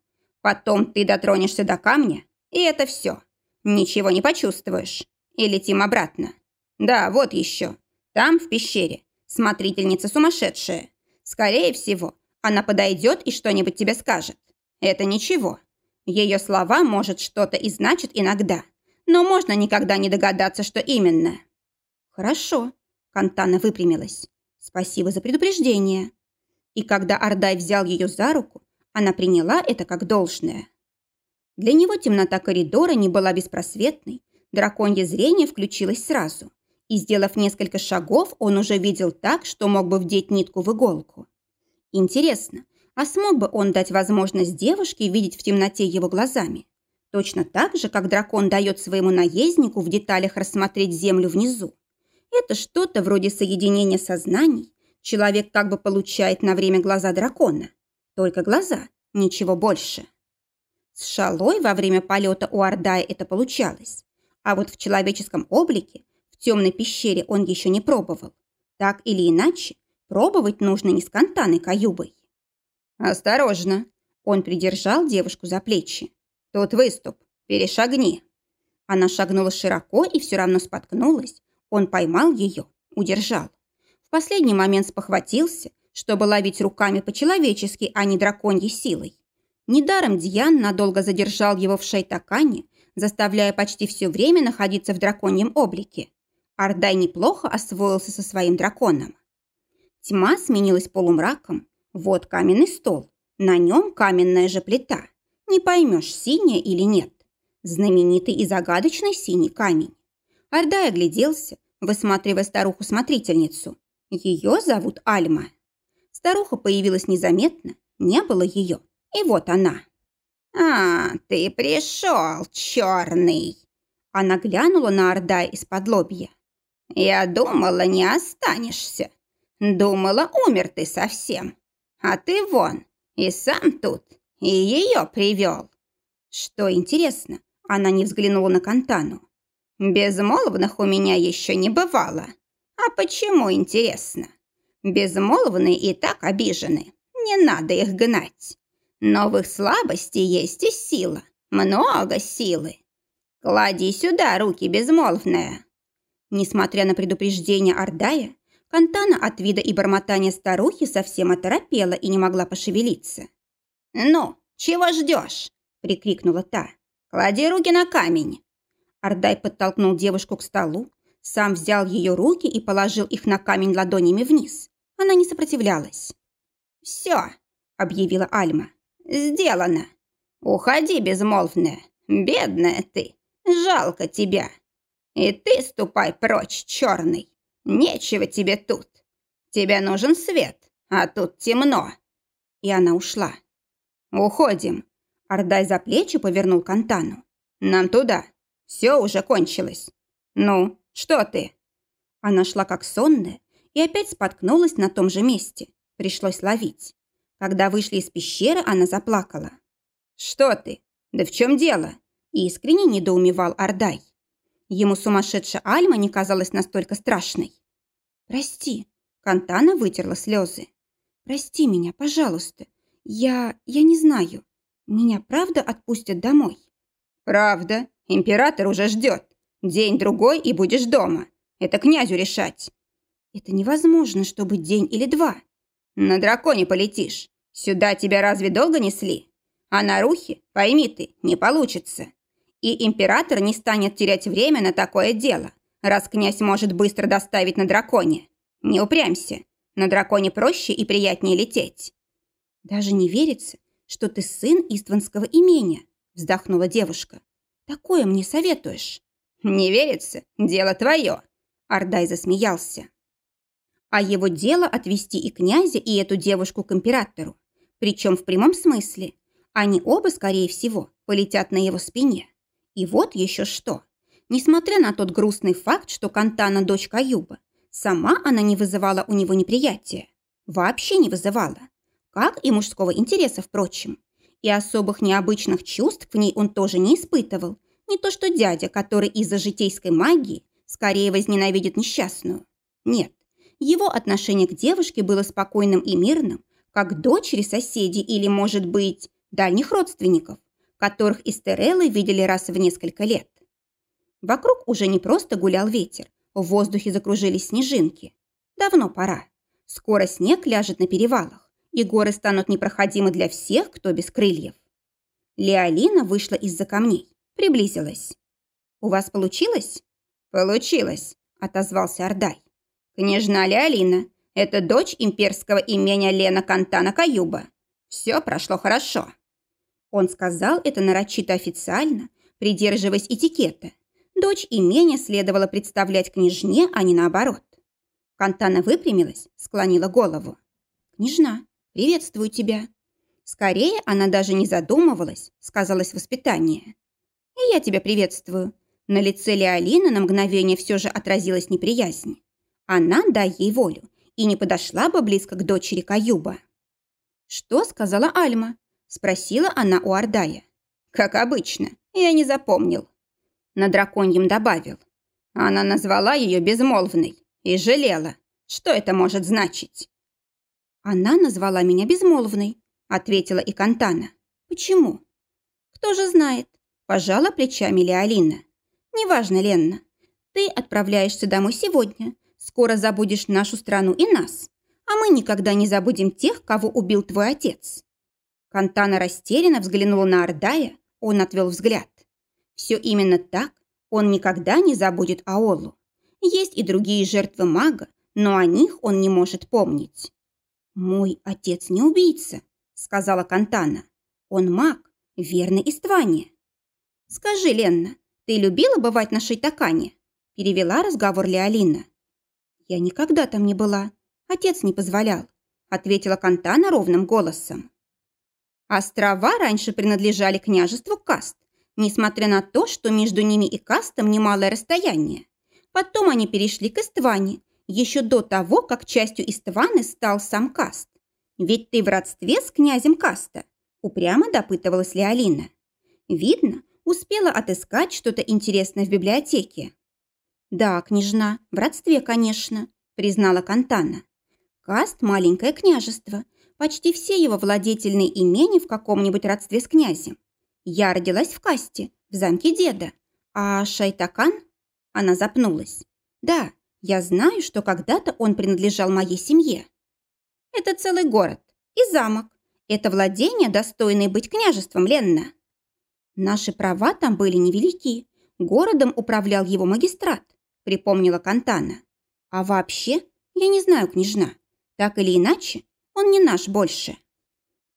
Потом ты дотронешься до камня, и это все. Ничего не почувствуешь. И летим обратно. Да, вот еще. Там, в пещере, смотрительница сумасшедшая. Скорее всего, она подойдет и что-нибудь тебе скажет. Это ничего. Ее слова, может, что-то и значит иногда. Но можно никогда не догадаться, что именно. Хорошо. Кантана выпрямилась. Спасибо за предупреждение. И когда Ардай взял ее за руку, она приняла это как должное. Для него темнота коридора не была беспросветной, драконье зрение включилось сразу и, сделав несколько шагов, он уже видел так, что мог бы вдеть нитку в иголку. Интересно, а смог бы он дать возможность девушке видеть в темноте его глазами? Точно так же, как дракон дает своему наезднику в деталях рассмотреть землю внизу. Это что-то вроде соединения сознаний. Человек как бы получает на время глаза дракона. Только глаза, ничего больше. С шалой во время полета у Ордая это получалось. А вот в человеческом облике темной пещере он еще не пробовал. Так или иначе, пробовать нужно не с Кантаной Каюбой. «Осторожно!» Он придержал девушку за плечи. «Тут выступ. Перешагни!» Она шагнула широко и все равно споткнулась. Он поймал ее, удержал. В последний момент спохватился, чтобы ловить руками по-человечески, а не драконьей силой. Недаром Дьян надолго задержал его в шейтакане, заставляя почти все время находиться в драконьем облике. Ардай неплохо освоился со своим драконом. Тьма сменилась полумраком. Вот каменный стол. На нем каменная же плита. Не поймешь, синяя или нет. Знаменитый и загадочный синий камень. Ардай огляделся, высматривая старуху-смотрительницу. Ее зовут Альма. Старуха появилась незаметно, не было ее. И вот она. «А, ты пришел, черный!» Она глянула на Ордая из-под лобья. «Я думала, не останешься. Думала, умер ты совсем. А ты вон, и сам тут, и ее привел». Что интересно, она не взглянула на Кантану. «Безмолвных у меня еще не бывало. А почему, интересно? Безмолвные и так обижены. Не надо их гнать. Но в их слабости есть и сила. Много силы. Клади сюда руки, безмолвная». Несмотря на предупреждение Ардая, Кантана от вида и бормотания старухи совсем оторопела и не могла пошевелиться. «Ну, чего ждешь?» – прикрикнула та. «Клади руки на камень!» Ардай подтолкнул девушку к столу, сам взял ее руки и положил их на камень ладонями вниз. Она не сопротивлялась. «Все!» – объявила Альма. «Сделано! Уходи, безмолвная! Бедная ты! Жалко тебя!» И ты ступай прочь, черный. Нечего тебе тут. Тебе нужен свет, а тут темно. И она ушла. Уходим. Ордай за плечи повернул Кантану. Нам туда. Все уже кончилось. Ну, что ты? Она шла как сонная и опять споткнулась на том же месте. Пришлось ловить. Когда вышли из пещеры, она заплакала. «Что ты? Да в чем дело?» Искренне недоумевал Ордай. Ему сумасшедшая Альма не казалась настолько страшной. «Прости», Кантана вытерла слезы. «Прости меня, пожалуйста. Я... я не знаю. Меня правда отпустят домой?» «Правда. Император уже ждет. День-другой и будешь дома. Это князю решать». «Это невозможно, чтобы день или два». «На драконе полетишь. Сюда тебя разве долго несли? А на рухе, пойми ты, не получится. И император не станет терять время на такое дело, раз князь может быстро доставить на драконе. Не упрямься. На драконе проще и приятнее лететь». «Даже не верится, что ты сын Истванского имения», вздохнула девушка. «Такое мне советуешь?» «Не верится? Дело твое!» Ардай засмеялся. А его дело отвести и князя, и эту девушку к императору. Причем в прямом смысле. Они оба, скорее всего, полетят на его спине. И вот еще что. Несмотря на тот грустный факт, что Кантана дочь Каюба, сама она не вызывала у него неприятия. Вообще не вызывала. Как и мужского интереса, впрочем. И особых необычных чувств к ней он тоже не испытывал. Не то что дядя, который из-за житейской магии скорее возненавидит несчастную. Нет, его отношение к девушке было спокойным и мирным, как дочери соседей или, может быть, дальних родственников, которых Истереллы видели раз в несколько лет. Вокруг уже не просто гулял ветер, в воздухе закружились снежинки. Давно пора. Скоро снег ляжет на перевалах, и горы станут непроходимы для всех, кто без крыльев. Леолина вышла из-за камней, приблизилась. «У вас получилось?» «Получилось», — отозвался Ордай. «Княжна Леолина, это дочь имперского имения Лена Кантана Каюба. Все прошло хорошо». Он сказал это нарочито официально, придерживаясь этикета. Дочь имения следовало представлять княжне, а не наоборот. Кантана выпрямилась, склонила голову. «Княжна, приветствую тебя». Скорее, она даже не задумывалась, сказалось воспитание. «И я тебя приветствую». На лице Леолины на мгновение все же отразилась неприязнь. Она, дай ей волю, и не подошла бы близко к дочери Каюба. «Что сказала Альма?» – спросила она у Ордая. «Как обычно, я не запомнил». На драконьем добавил. Она назвала ее безмолвной и жалела. Что это может значить? Она назвала меня безмолвной, ответила и Кантана. Почему? Кто же знает? Пожала плечами Леолина. Неважно, Ленна. Ты отправляешься домой сегодня, Скоро забудешь нашу страну и нас, а мы никогда не забудем тех, кого убил твой отец». Кантана растерянно взглянула на Ардая, он отвел взгляд. Все именно так, он никогда не забудет Аолу. Есть и другие жертвы мага, но о них он не может помнить. «Мой отец не убийца», — сказала Кантана. «Он маг, верный Истване». «Скажи, Ленна, ты любила бывать на Шейтакане?» Перевела разговор Леолина. «Я никогда там не была. Отец не позволял», — ответила Кантана ровным голосом. Острова раньше принадлежали княжеству Каст, несмотря на то, что между ними и Кастом немалое расстояние. Потом они перешли к Истване, еще до того, как частью Истваны стал сам Каст. «Ведь ты в родстве с князем Каста», — упрямо допытывалась Леолина. Видно, успела отыскать что-то интересное в библиотеке. «Да, княжна, в родстве, конечно», – признала Кантана. «Каст – маленькое княжество. Почти все его владетельные имения в каком-нибудь родстве с князем. Я родилась в Касте, в замке деда. А Шайтакан?» Она запнулась. «Да, я знаю, что когда-то он принадлежал моей семье. Это целый город и замок. Это владение, достойное быть княжеством, Ленна. Наши права там были невелики. Городом управлял его магистрат припомнила Кантана. А вообще, я не знаю, княжна. Так или иначе, он не наш больше.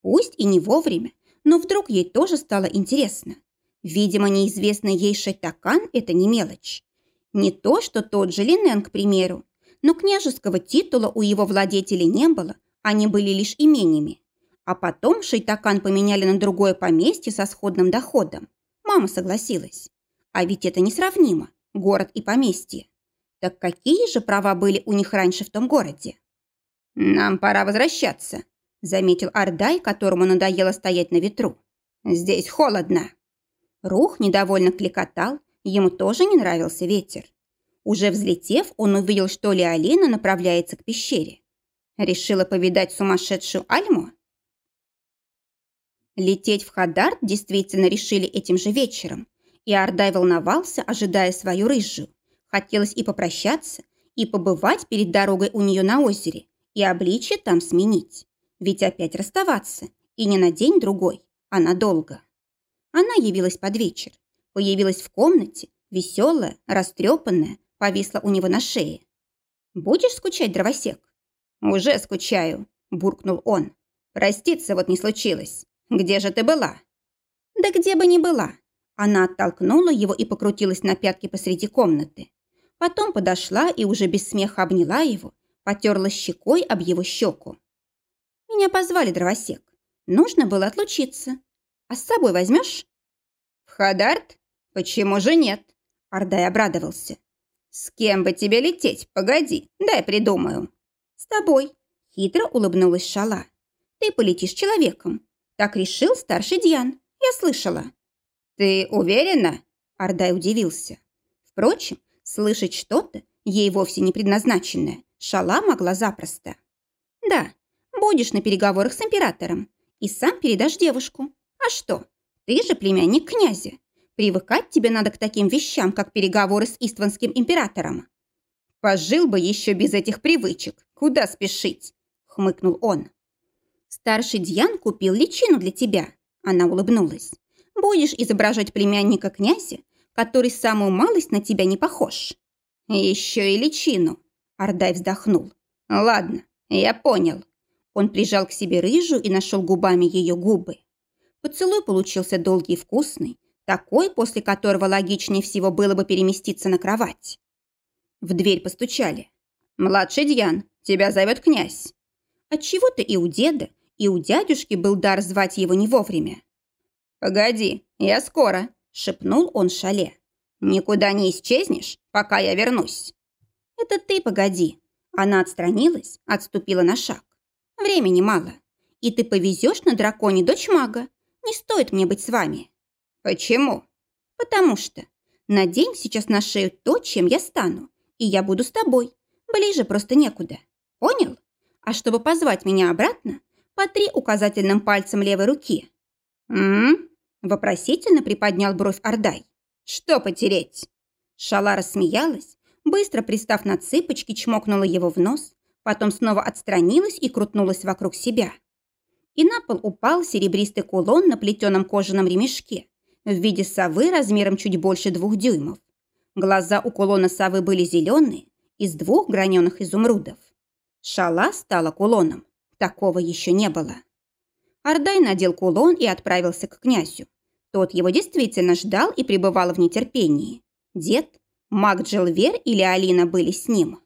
Пусть и не вовремя, но вдруг ей тоже стало интересно. Видимо, неизвестный ей Шайтакан – это не мелочь. Не то, что тот же Линен, к примеру, но княжеского титула у его владетелей не было, они были лишь имениями. А потом Шайтакан поменяли на другое поместье со сходным доходом. Мама согласилась. А ведь это несравнимо город и поместье. Так какие же права были у них раньше в том городе? «Нам пора возвращаться», — заметил Ардай, которому надоело стоять на ветру. «Здесь холодно». Рух недовольно кликотал, ему тоже не нравился ветер. Уже взлетев, он увидел, что Леолина направляется к пещере. Решила повидать сумасшедшую Альму? Лететь в Хадарт действительно решили этим же вечером, и Ардай волновался, ожидая свою рыжую. Хотелось и попрощаться, и побывать перед дорогой у нее на озере, и обличье там сменить. Ведь опять расставаться, и не на день-другой, а надолго. Она явилась под вечер, появилась в комнате, веселая, растрепанная, повисла у него на шее. «Будешь скучать, дровосек?» «Уже скучаю», – буркнул он. «Проститься вот не случилось. Где же ты была?» «Да где бы ни была». Она оттолкнула его и покрутилась на пятки посреди комнаты. Потом подошла и уже без смеха обняла его, потерла щекой об его щеку. «Меня позвали, дровосек. Нужно было отлучиться. А с собой возьмешь?» «В Хадарт? Почему же нет?» Ардай обрадовался. «С кем бы тебе лететь? Погоди, дай придумаю». «С тобой», — хитро улыбнулась Шала. «Ты полетишь человеком. Так решил старший Дьян. Я слышала». «Ты уверена?» Ардай удивился. Впрочем, слышать что-то, ей вовсе не предназначенное, Шала могла запросто. «Да, будешь на переговорах с императором и сам передашь девушку. А что? Ты же племянник князя. Привыкать тебе надо к таким вещам, как переговоры с Истванским императором. Пожил бы еще без этих привычек. Куда спешить? Хмыкнул он. Старший Дьян купил личину для тебя. Она улыбнулась. Будешь изображать племянника князя, который самую малость на тебя не похож. Еще и личину. Ардай вздохнул. Ладно, я понял. Он прижал к себе рыжую и нашел губами ее губы. Поцелуй получился долгий и вкусный, такой, после которого логичнее всего было бы переместиться на кровать. В дверь постучали. «Младший Дьян, тебя зовет князь». Отчего-то и у деда, и у дядюшки был дар звать его не вовремя. «Погоди, я скоро», – шепнул он шале. «Никуда не исчезнешь, пока я вернусь». «Это ты погоди». Она отстранилась, отступила на шаг. Времени мало. И ты повезешь на драконе дочь мага. Не стоит мне быть с вами». «Почему?» «Потому что. Надень сейчас на шею то, чем я стану, и я буду с тобой. Ближе просто некуда. Понял? А чтобы позвать меня обратно, потри указательным пальцем левой руки». «М-м-м?» Вопросительно приподнял бровь Ордай. «Что потереть?» Шала рассмеялась, быстро пристав на цыпочки, чмокнула его в нос, потом снова отстранилась и крутнулась вокруг себя. И на пол упал серебристый кулон на плетеном кожаном ремешке в виде совы размером чуть больше двух дюймов. Глаза у кулона совы были зеленые, из двух граненых изумрудов. Шала стала кулоном. Такого еще не было. Ардай надел кулон и отправился к князю. Тот его действительно ждал и пребывал в нетерпении. Дед, маг Джилвер или Алина были с ним.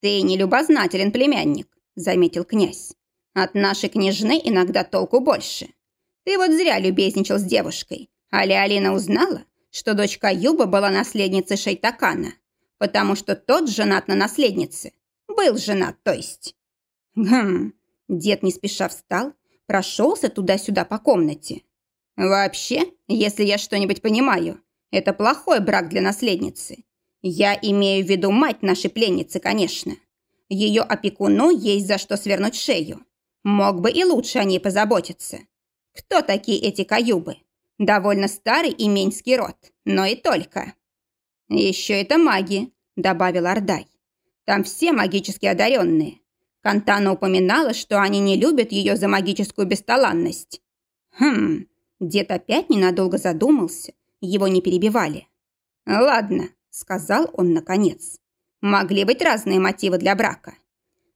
«Ты не любознателен, племянник», – заметил князь. «От нашей княжны иногда толку больше. Ты вот зря любезничал с девушкой. А Алина узнала, что дочка Юба была наследницей Шайтакана, потому что тот женат на наследнице. Был женат, то есть». «Гм». Дед не спеша встал, прошелся туда-сюда по комнате. «Вообще, если я что-нибудь понимаю, это плохой брак для наследницы. Я имею в виду мать нашей пленницы, конечно. Ее опекуну есть за что свернуть шею. Мог бы и лучше о ней позаботиться. Кто такие эти каюбы? Довольно старый именьский род, но и только. Еще это маги, добавил Ардай. Там все магически одаренные. Кантана упоминала, что они не любят ее за магическую бесталанность. Хм, дед опять ненадолго задумался, его не перебивали. Ладно, сказал он наконец. Могли быть разные мотивы для брака.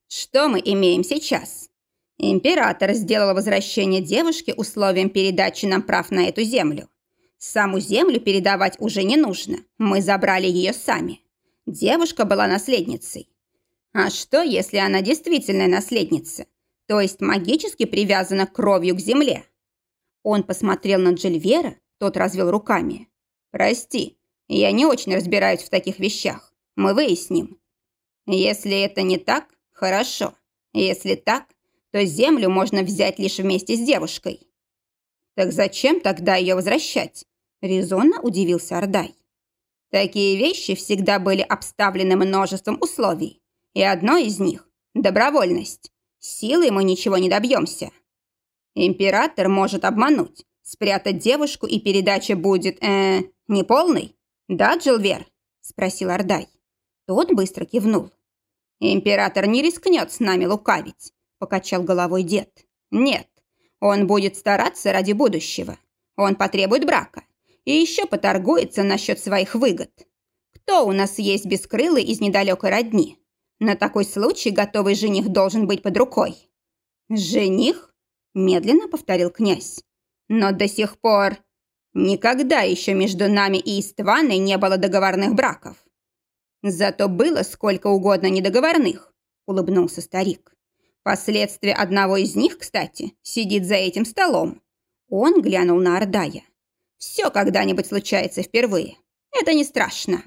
Что мы имеем сейчас? Император сделал возвращение девушки условием передачи нам прав на эту землю. Саму землю передавать уже не нужно. Мы забрали ее сами. Девушка была наследницей. А что, если она действительно наследница? То есть магически привязана кровью к земле? Он посмотрел на Джильвера, тот развел руками. «Прости, я не очень разбираюсь в таких вещах. Мы выясним. Если это не так, хорошо. Если так, то землю можно взять лишь вместе с девушкой. Так зачем тогда ее возвращать? Резонно удивился Ордай. Такие вещи всегда были обставлены множеством условий, и одно из них – добровольность. Силой мы ничего не добьемся. Император может обмануть, спрятать девушку, и передача будет, э, неполной? Да, Джилвер?» – спросил Ордай. Тот быстро кивнул. «Император не рискнет с нами лукавить», – покачал головой дед. «Нет, он будет стараться ради будущего. Он потребует брака. И еще поторгуется насчет своих выгод. Кто у нас есть бескрылый из недалекой родни? На такой случай готовый жених должен быть под рукой». «Жених?» – медленно повторил князь. «Но до сих пор никогда еще между нами и Истваной не было договорных браков. Зато было сколько угодно недоговорных, улыбнулся старик. Последствия одного из них, кстати, сидит за этим столом. Он глянул на Ордая. Все когда-нибудь случается впервые. Это не страшно.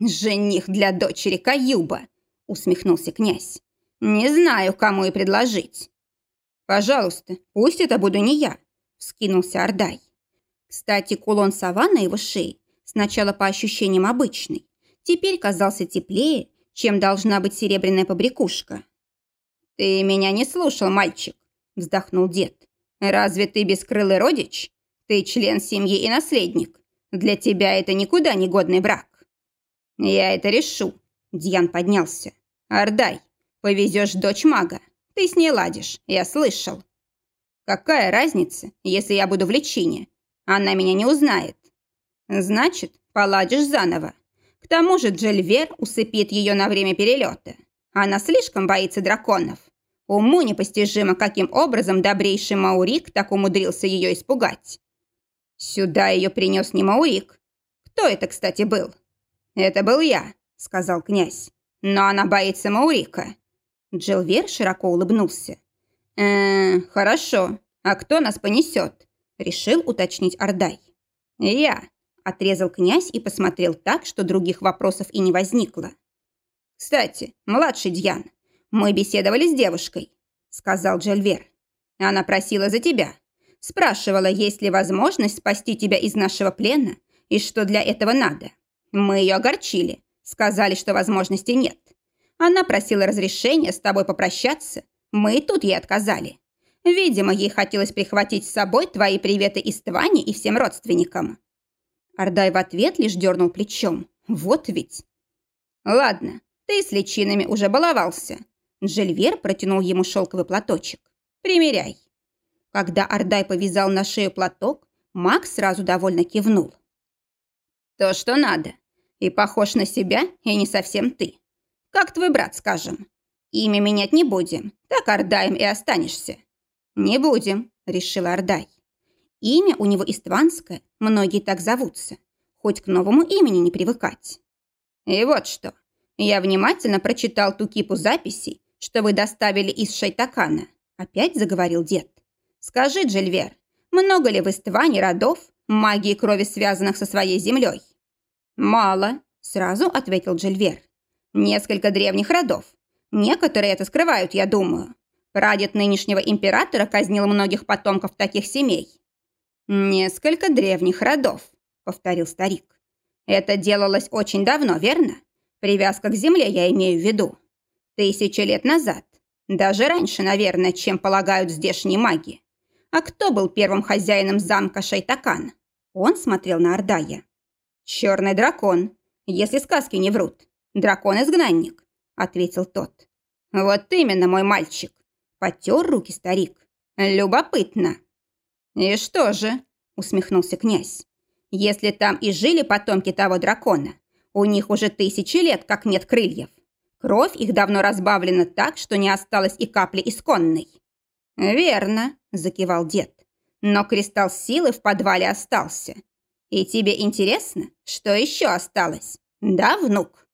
«Жених для дочери Каюба», — усмехнулся князь. «Не знаю, кому и предложить». «Пожалуйста, пусть это буду не я», — вскинулся Ордай. Кстати, кулон сова на его шее сначала по ощущениям обычный, теперь казался теплее, чем должна быть серебряная побрякушка. «Ты меня не слушал, мальчик», – вздохнул дед. «Разве ты бескрылый родич? Ты член семьи и наследник. Для тебя это никуда не годный брак». «Я это решу», – Дьян поднялся. «Ардай, повезешь дочь мага. Ты с ней ладишь, я слышал». «Какая разница, если я буду в лечении? Она меня не узнает». «Значит, поладишь заново. К тому же Джельвер усыпит ее на время перелета. Она слишком боится драконов. Уму непостижимо, каким образом добрейший Маурик так умудрился ее испугать. Сюда ее принес не Маурик. Кто это, кстати, был? Это был я, сказал князь. Но она боится Маурика. Джилвер широко улыбнулся. «Э, хорошо. А кто нас понесет?» Решил уточнить Ордай. «Я», Отрезал князь и посмотрел так, что других вопросов и не возникло. «Кстати, младший Дьян, мы беседовали с девушкой», — сказал Джельвер. «Она просила за тебя. Спрашивала, есть ли возможность спасти тебя из нашего плена и что для этого надо. Мы ее огорчили, сказали, что возможности нет. Она просила разрешения с тобой попрощаться. Мы тут ей отказали. Видимо, ей хотелось прихватить с собой твои приветы из Твани и всем родственникам. Ардай в ответ лишь дернул плечом. Вот ведь. Ладно, ты с личинами уже баловался. Джельвер протянул ему шелковый платочек. Примеряй. Когда Ардай повязал на шею платок, Макс сразу довольно кивнул. То, что надо. И похож на себя, и не совсем ты. Как твой брат, скажем. Имя менять не будем, так Ардаем и останешься. Не будем, решил Ардай. Имя у него истванское, многие так зовутся. Хоть к новому имени не привыкать. И вот что. Я внимательно прочитал ту кипу записей, что вы доставили из Шайтакана. Опять заговорил дед. Скажи, Джельвер, много ли в Истване родов, магии крови, связанных со своей землей? Мало, сразу ответил Джельвер. Несколько древних родов. Некоторые это скрывают, я думаю. Прадед нынешнего императора казнил многих потомков таких семей. «Несколько древних родов», — повторил старик. «Это делалось очень давно, верно? Привязка к земле я имею в виду. Тысячи лет назад. Даже раньше, наверное, чем полагают здешние маги. А кто был первым хозяином замка Шайтакан?» Он смотрел на Ордая. «Черный дракон, если сказки не врут. Дракон-изгнанник», — ответил тот. «Вот именно, мой мальчик», — потер руки старик. «Любопытно». «И что же?» – усмехнулся князь. «Если там и жили потомки того дракона, у них уже тысячи лет как нет крыльев. Кровь их давно разбавлена так, что не осталось и капли исконной». «Верно», – закивал дед. «Но кристалл силы в подвале остался. И тебе интересно, что еще осталось? Да, внук?»